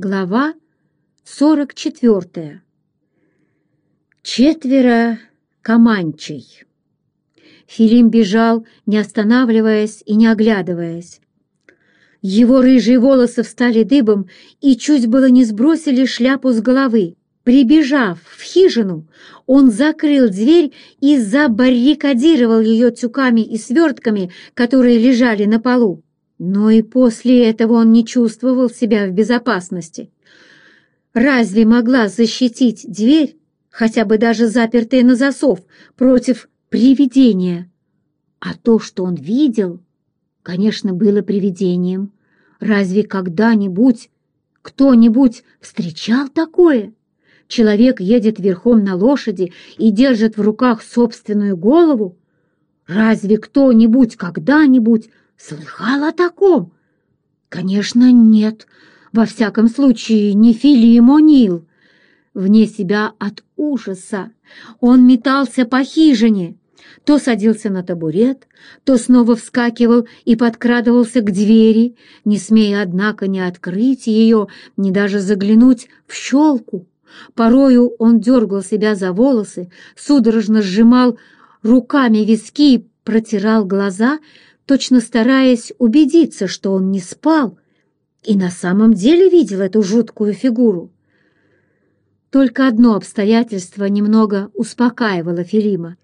Глава 44. Четверо команчей. Филим бежал, не останавливаясь и не оглядываясь. Его рыжие волосы встали дыбом и чуть было не сбросили шляпу с головы. Прибежав в хижину, он закрыл дверь и забаррикадировал ее тюками и свертками, которые лежали на полу. Но и после этого он не чувствовал себя в безопасности. Разве могла защитить дверь, хотя бы даже запертая на засов, против привидения? А то, что он видел, конечно, было привидением. Разве когда-нибудь кто-нибудь встречал такое? Человек едет верхом на лошади и держит в руках собственную голову? Разве кто-нибудь когда-нибудь Слыхал о таком? Конечно, нет. Во всяком случае, не Филим О'Нил. Вне себя от ужаса он метался по хижине, то садился на табурет, то снова вскакивал и подкрадывался к двери, не смея, однако, ни открыть ее, ни даже заглянуть в щелку. Порою он дергал себя за волосы, судорожно сжимал руками виски протирал глаза, точно стараясь убедиться, что он не спал и на самом деле видел эту жуткую фигуру. Только одно обстоятельство немного успокаивало Филима.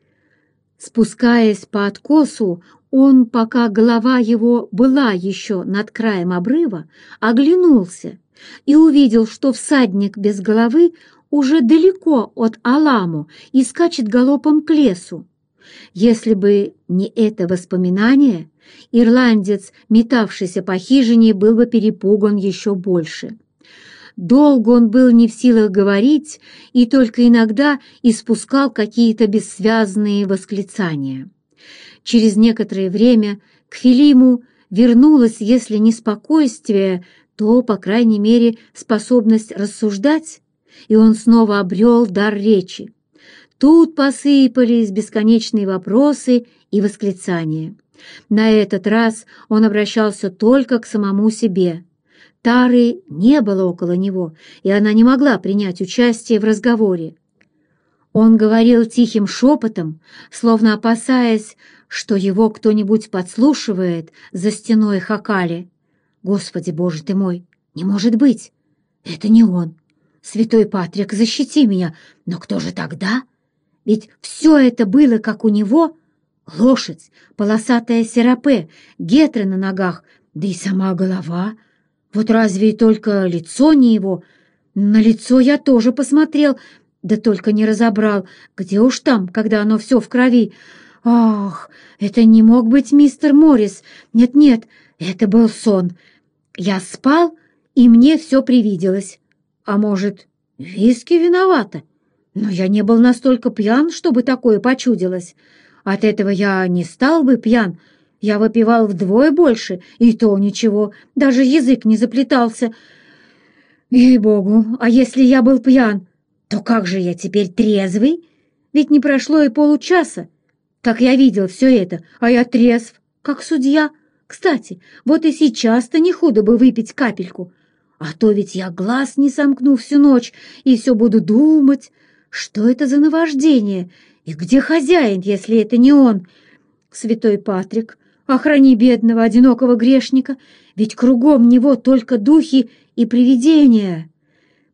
Спускаясь по откосу, он, пока голова его была еще над краем обрыва, оглянулся и увидел, что всадник без головы уже далеко от Аламу и скачет галопом к лесу. Если бы не это воспоминание, Ирландец, метавшийся по хижине, был бы перепуган еще больше. Долго он был не в силах говорить и только иногда испускал какие-то бессвязные восклицания. Через некоторое время к Филиму вернулось, если не спокойствие, то, по крайней мере, способность рассуждать, и он снова обрел дар речи. Тут посыпались бесконечные вопросы и восклицания. На этот раз он обращался только к самому себе. Тары не было около него, и она не могла принять участие в разговоре. Он говорил тихим шепотом, словно опасаясь, что его кто-нибудь подслушивает за стеной Хакали. «Господи, Боже ты мой, не может быть! Это не он! Святой Патрик, защити меня! Но кто же тогда? Ведь все это было, как у него...» Лошадь, полосатая серапе, гетры на ногах, да и сама голова. Вот разве и только лицо не его? На лицо я тоже посмотрел, да только не разобрал, где уж там, когда оно все в крови. Ах, это не мог быть мистер Моррис. Нет-нет, это был сон. Я спал, и мне все привиделось. А может, виски виновата? Но я не был настолько пьян, чтобы такое почудилось. От этого я не стал бы пьян. Я выпивал вдвое больше, и то ничего, даже язык не заплетался. Ей-богу, а если я был пьян, то как же я теперь трезвый? Ведь не прошло и получаса, как я видел все это, а я трезв, как судья. Кстати, вот и сейчас-то не худо бы выпить капельку. А то ведь я глаз не сомкну всю ночь и все буду думать, что это за наваждение, и где хозяин, если это не он? Святой Патрик, охрани бедного, одинокого грешника, ведь кругом него только духи и привидения.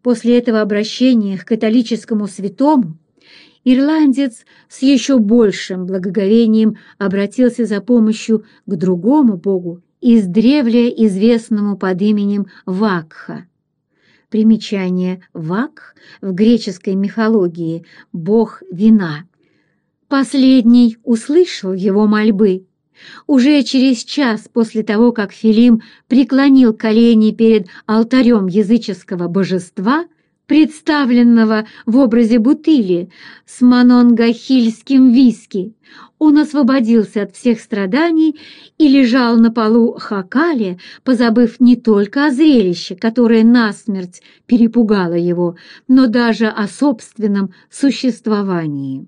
После этого обращения к католическому святому ирландец с еще большим благоговением обратился за помощью к другому богу, издревле известному под именем Вакха. Примечание. «Вак» в греческой мифологии – бог вина – Последний услышал его мольбы. Уже через час после того, как Филим преклонил колени перед алтарем языческого божества, представленного в образе бутыли с мононгахильским виски, он освободился от всех страданий и лежал на полу Хакали, позабыв не только о зрелище, которое насмерть перепугало его, но даже о собственном существовании.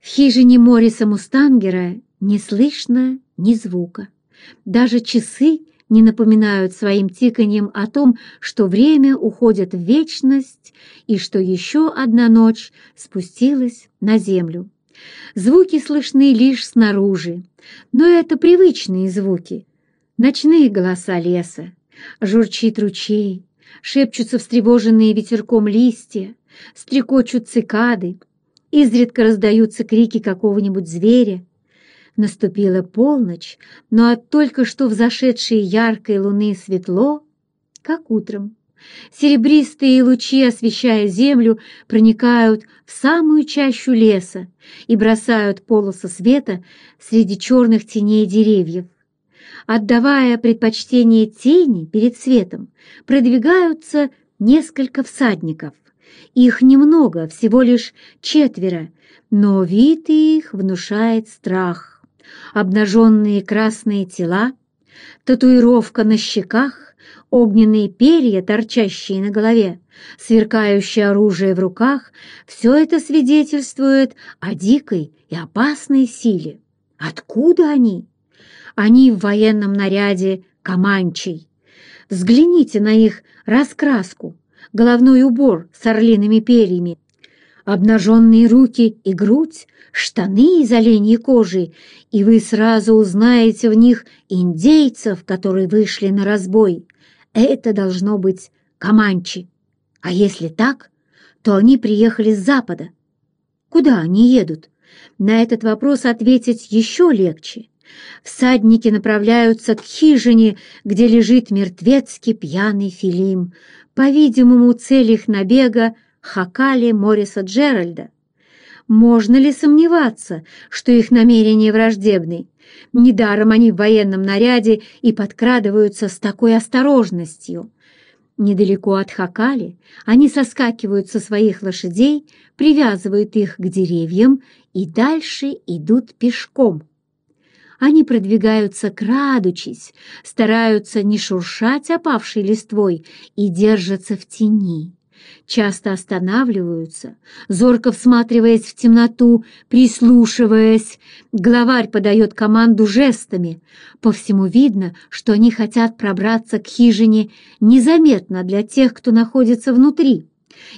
В хижине Мориса Мустангера не слышно ни звука. Даже часы не напоминают своим тиканьем о том, что время уходит в вечность и что еще одна ночь спустилась на землю. Звуки слышны лишь снаружи, но это привычные звуки. Ночные голоса леса, журчит ручей, шепчутся встревоженные ветерком листья, стрекочут цикады, изредка раздаются крики какого-нибудь зверя. Наступила полночь, но от только что взошедшей яркой луны светло, как утром. Серебристые лучи, освещая землю, проникают в самую чащу леса и бросают полосы света среди черных теней деревьев. Отдавая предпочтение тени перед светом, продвигаются несколько всадников. Их немного, всего лишь четверо, но вид их внушает страх. Обнаженные красные тела, татуировка на щеках, огненные перья, торчащие на голове, сверкающее оружие в руках — все это свидетельствует о дикой и опасной силе. Откуда они? Они в военном наряде команчей. Взгляните на их раскраску, головной убор с орлиными перьями, обнаженные руки и грудь, штаны из оленьей кожи, и вы сразу узнаете в них индейцев, которые вышли на разбой. Это должно быть команчи. А если так, то они приехали с запада. Куда они едут? На этот вопрос ответить еще легче. Всадники направляются к хижине, где лежит мертвецкий пьяный Филим, по-видимому, цель их набега — Хакали Морриса Джеральда. Можно ли сомневаться, что их намерения враждебны? Недаром они в военном наряде и подкрадываются с такой осторожностью. Недалеко от Хакали они соскакивают со своих лошадей, привязывают их к деревьям и дальше идут пешком. Они продвигаются крадучись, стараются не шуршать опавшей листвой и держатся в тени. Часто останавливаются, зорко всматриваясь в темноту, прислушиваясь. Главарь подает команду жестами. По всему видно, что они хотят пробраться к хижине незаметно для тех, кто находится внутри.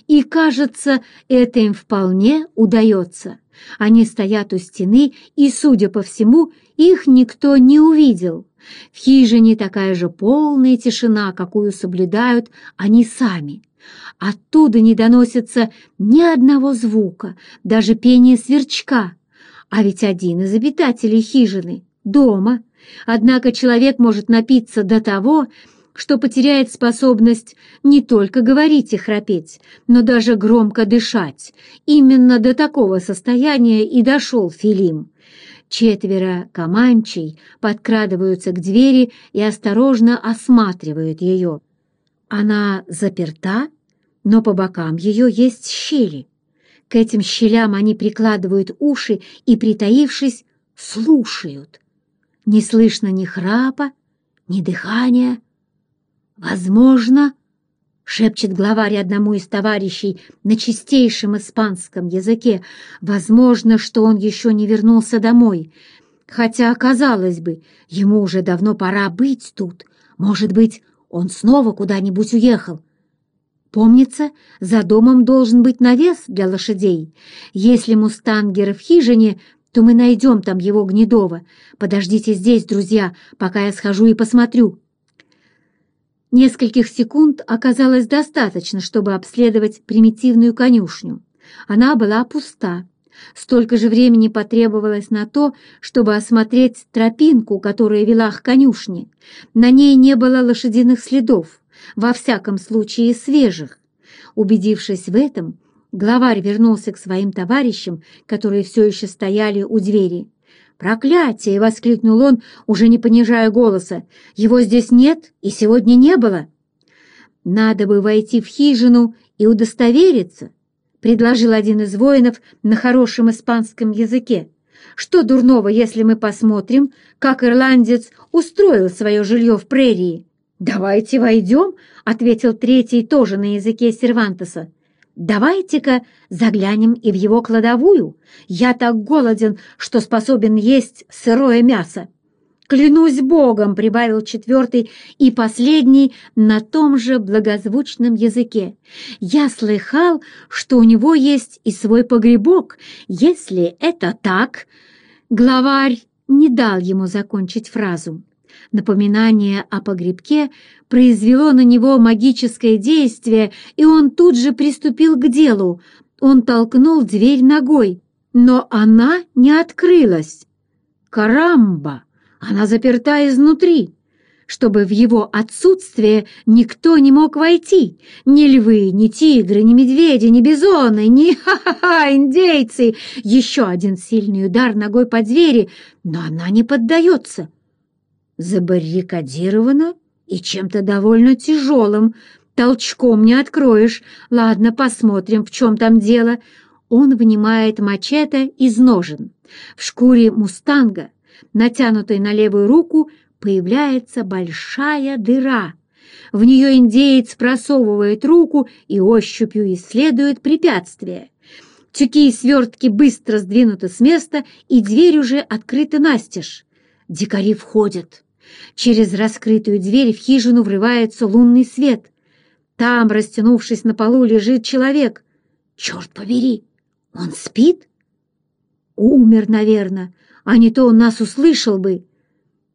И, кажется, это им вполне удается. Они стоят у стены, и, судя по всему, их никто не увидел. В хижине такая же полная тишина, какую соблюдают они сами. Оттуда не доносится ни одного звука, даже пение сверчка. А ведь один из обитателей хижины дома. Однако человек может напиться до того, что потеряет способность не только говорить и храпеть, но даже громко дышать. Именно до такого состояния и дошел Филим. Четверо команчей подкрадываются к двери и осторожно осматривают ее. Она заперта, но по бокам ее есть щели. К этим щелям они прикладывают уши и, притаившись, слушают. Не слышно ни храпа, ни дыхания. «Возможно, — шепчет главарь одному из товарищей на чистейшем испанском языке, — возможно, что он еще не вернулся домой, хотя, казалось бы, ему уже давно пора быть тут. Может быть, он снова куда-нибудь уехал. Помнится, за домом должен быть навес для лошадей. Если мустангер в хижине, то мы найдем там его гнедово. Подождите здесь, друзья, пока я схожу и посмотрю». Нескольких секунд оказалось достаточно, чтобы обследовать примитивную конюшню. Она была пуста. Столько же времени потребовалось на то, чтобы осмотреть тропинку, которая вела к конюшне. На ней не было лошадиных следов, во всяком случае свежих. Убедившись в этом, главарь вернулся к своим товарищам, которые все еще стояли у двери. «Проклятие!» — воскликнул он, уже не понижая голоса. «Его здесь нет и сегодня не было!» «Надо бы войти в хижину и удостовериться», — предложил один из воинов на хорошем испанском языке. «Что дурного, если мы посмотрим, как ирландец устроил свое жилье в прерии?» «Давайте войдем», — ответил третий тоже на языке Сервантеса. «Давайте-ка заглянем и в его кладовую. Я так голоден, что способен есть сырое мясо». Клянусь Богом, прибавил четвертый и последний на том же благозвучном языке. Я слыхал, что у него есть и свой погребок. Если это так, главарь не дал ему закончить фразу. Напоминание о погребке произвело на него магическое действие, и он тут же приступил к делу. Он толкнул дверь ногой, но она не открылась. «Карамба!» Она заперта изнутри, чтобы в его отсутствие никто не мог войти. Ни львы, ни тигры, ни медведи, ни бизоны, ни ха-ха-ха, индейцы. Еще один сильный удар ногой по двери, но она не поддается. Забаррикадирована и чем-то довольно тяжелым. Толчком не откроешь. Ладно, посмотрим, в чем там дело. Он вынимает мачете из ножен. В шкуре мустанга натянутой на левую руку, появляется большая дыра. В нее индеец просовывает руку и ощупью исследует препятствие. Тюки и свертки быстро сдвинуты с места, и дверь уже открыта настежь. Дикари входят. Через раскрытую дверь в хижину врывается лунный свет. Там, растянувшись на полу, лежит человек. Черт побери, он спит? Умер, наверное, а не то он нас услышал бы.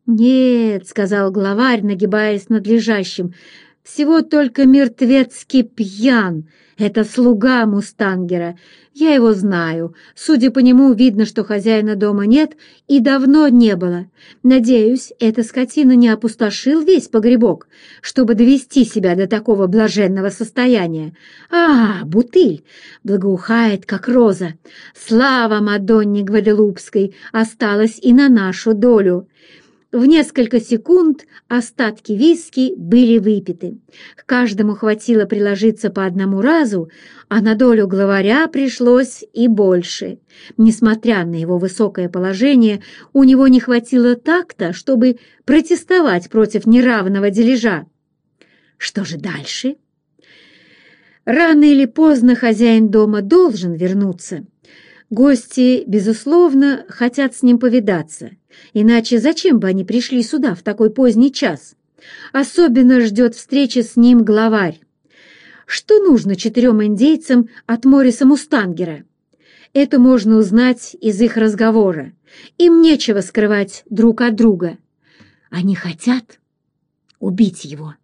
«Нет», — сказал главарь, нагибаясь над лежащим, — «всего только мертвецкий пьян. Это слуга Мустангера. Я его знаю. Судя по нему, видно, что хозяина дома нет и давно не было. Надеюсь, эта скотина не опустошил весь погребок, чтобы довести себя до такого блаженного состояния. А, бутыль! Благоухает, как роза. Слава Мадонне Гваделупской осталась и на нашу долю. В несколько секунд остатки виски были выпиты. К каждому хватило приложиться по одному разу, а на долю главаря пришлось и больше. Несмотря на его высокое положение, у него не хватило такта, чтобы протестовать против неравного дележа. Что же дальше? Рано или поздно хозяин дома должен вернуться. Гости, безусловно, хотят с ним повидаться, иначе зачем бы они пришли сюда в такой поздний час? Особенно ждет встречи с ним главарь. Что нужно четырем индейцам от Мориса Мустангера? Это можно узнать из их разговора. Им нечего скрывать друг от друга. Они хотят убить его.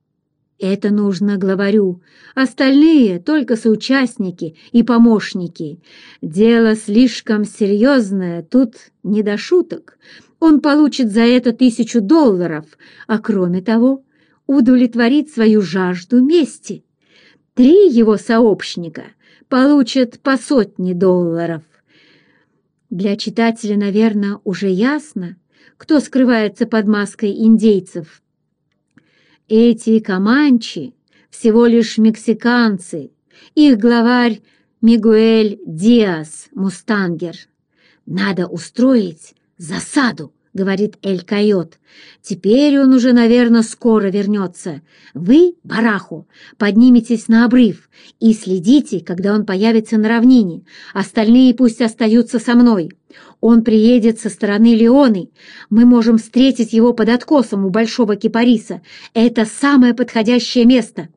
Это нужно главарю. Остальные — только соучастники и помощники. Дело слишком серьезное, тут не до шуток. Он получит за это тысячу долларов, а кроме того удовлетворит свою жажду мести. Три его сообщника получат по сотне долларов. Для читателя, наверное, уже ясно, кто скрывается под маской индейцев. Эти команчи всего лишь мексиканцы, их главарь Мигуэль Диас Мустангер. Надо устроить засаду, говорит Эль Койот. Теперь он уже, наверное, скоро вернется. Вы, Бараху, подниметесь на обрыв и следите, когда он появится на равнине. Остальные пусть остаются со мной. Он приедет со стороны Леоны. Мы можем встретить его под откосом у Большого Кипариса. Это самое подходящее место.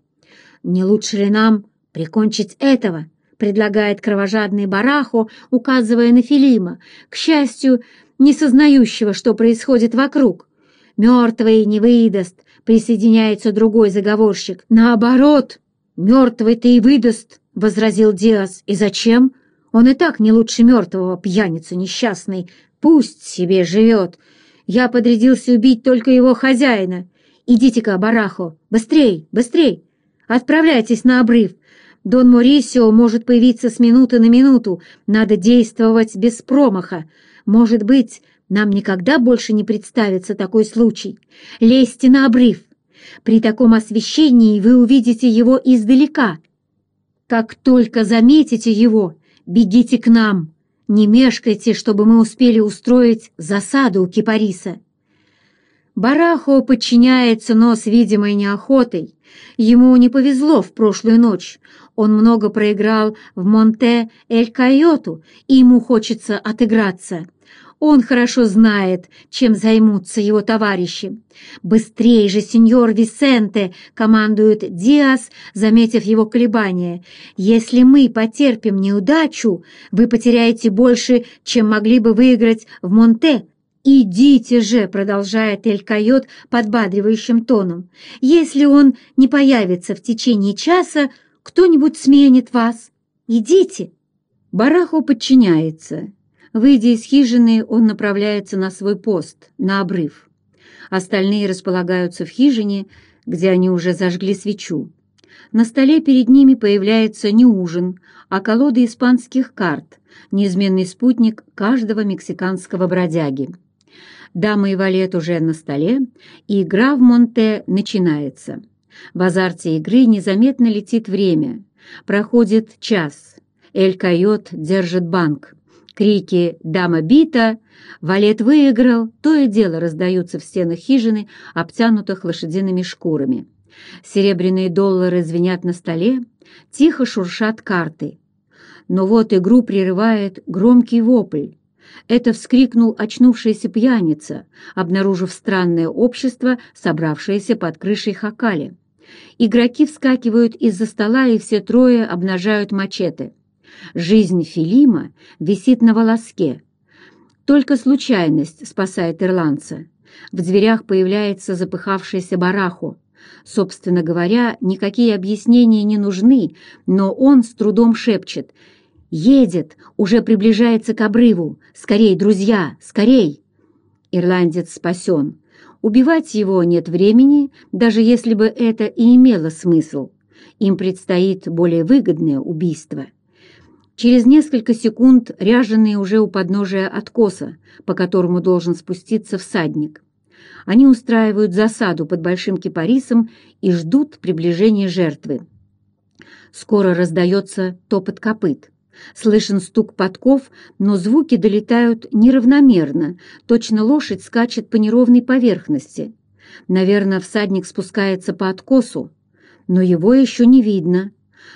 Не лучше ли нам прикончить этого?» предлагает кровожадный Барахо, указывая на Филима, к счастью, не сознающего, что происходит вокруг. «Мертвый не выдаст», — присоединяется другой заговорщик. «Наоборот, мертвый-то и выдаст», — возразил Диас. «И зачем? Он и так не лучше мертвого, пьяница несчастный. Пусть себе живет. Я подрядился убить только его хозяина. Идите-ка, барахо, быстрей, быстрей. Отправляйтесь на обрыв. Дон Морисио может появиться с минуты на минуту. Надо действовать без промаха. Может быть, нам никогда больше не представится такой случай. Лезьте на обрыв. При таком освещении вы увидите его издалека. Как только заметите его, Бегите к нам! Не мешкайте, чтобы мы успели устроить засаду у Кипариса!» Барахо подчиняется, но с видимой неохотой. Ему не повезло в прошлую ночь. Он много проиграл в Монте-Эль-Койоту, и ему хочется отыграться. Он хорошо знает, чем займутся его товарищи. «Быстрее же, сеньор Висенте!» — командует Диас, заметив его колебания. «Если мы потерпим неудачу, вы потеряете больше, чем могли бы выиграть в Монте». «Идите же!» — продолжает Эль Койот подбадривающим тоном. «Если он не появится в течение часа, кто-нибудь сменит вас. Идите!» Бараху подчиняется. Выйдя из хижины, он направляется на свой пост, на обрыв. Остальные располагаются в хижине, где они уже зажгли свечу. На столе перед ними появляется не ужин, а колода испанских карт, неизменный спутник каждого мексиканского бродяги. Дама и валет уже на столе, и игра в Монте начинается. В азарте игры незаметно летит время. Проходит час. Эль-Койот держит банк. Крики «Дама бита!» «Валет выиграл!» То и дело раздаются в стенах хижины, обтянутых лошадиными шкурами. Серебряные доллары звенят на столе, тихо шуршат карты. Но вот игру прерывает громкий вопль. Это вскрикнул очнувшийся пьяница, обнаружив странное общество, собравшееся под крышей Хакали. Игроки вскакивают из-за стола, и все трое обнажают мачете. Жизнь Филима висит на волоске. Только случайность спасает ирландца. В дверях появляется запыхавшийся бараху. Собственно говоря, никакие объяснения не нужны, но он с трудом шепчет. «Едет! Уже приближается к обрыву! Скорей, друзья, скорей!» Ирландец спасен. Убивать его нет времени, даже если бы это и имело смысл. Им предстоит более выгодное убийство — Через несколько секунд ряженые уже у подножия откоса, по которому должен спуститься всадник. Они устраивают засаду под большим кипарисом и ждут приближения жертвы. Скоро раздается топот копыт. Слышен стук подков, но звуки долетают неравномерно, точно лошадь скачет по неровной поверхности. Наверное, всадник спускается по откосу, но его еще не видно.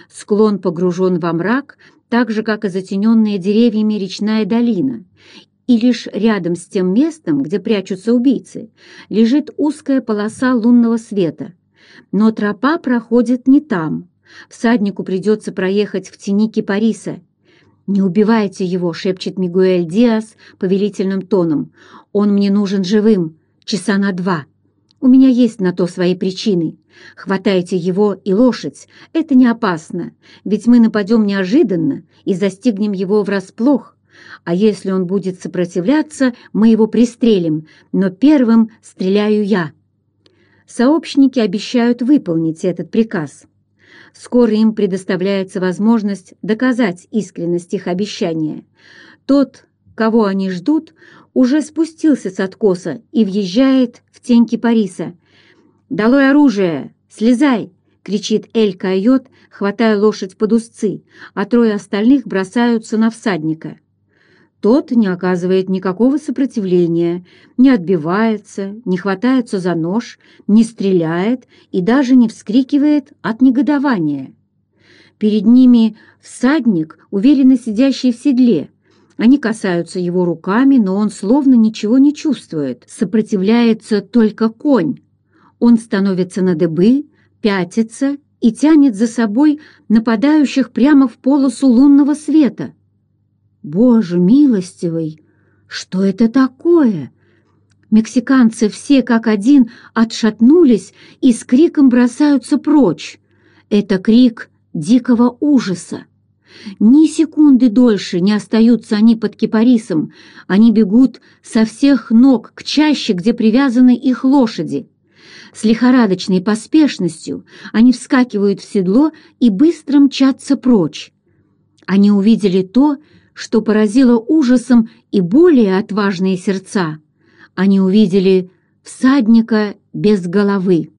Склон погружен во мрак, так же, как и затененная деревьями речная долина, и лишь рядом с тем местом, где прячутся убийцы, лежит узкая полоса лунного света. Но тропа проходит не там. Всаднику придется проехать в тени кипариса. «Не убивайте его», — шепчет Мигуэль Диас повелительным тоном. «Он мне нужен живым, часа на два». У меня есть на то свои причины. Хватайте его и лошадь. Это не опасно, ведь мы нападем неожиданно и застигнем его врасплох. А если он будет сопротивляться, мы его пристрелим, но первым стреляю я. Сообщники обещают выполнить этот приказ. Скоро им предоставляется возможность доказать искренность их обещания. Тот, кого они ждут, уже спустился с откоса и въезжает в тень кипариса. «Долой оружие! Слезай!» — кричит Эль Койот, хватая лошадь под узцы, а трое остальных бросаются на всадника. Тот не оказывает никакого сопротивления, не отбивается, не хватается за нож, не стреляет и даже не вскрикивает от негодования. Перед ними всадник, уверенно сидящий в седле, они касаются его руками, но он словно ничего не чувствует. Сопротивляется только конь. Он становится на дыбы, пятится и тянет за собой нападающих прямо в полосу лунного света. Боже милостивый, что это такое? Мексиканцы все как один отшатнулись и с криком бросаются прочь. Это крик дикого ужаса. Ни секунды дольше не остаются они под кипарисом, они бегут со всех ног к чаще, где привязаны их лошади. С лихорадочной поспешностью они вскакивают в седло и быстро мчатся прочь. Они увидели то, что поразило ужасом и более отважные сердца. Они увидели всадника без головы.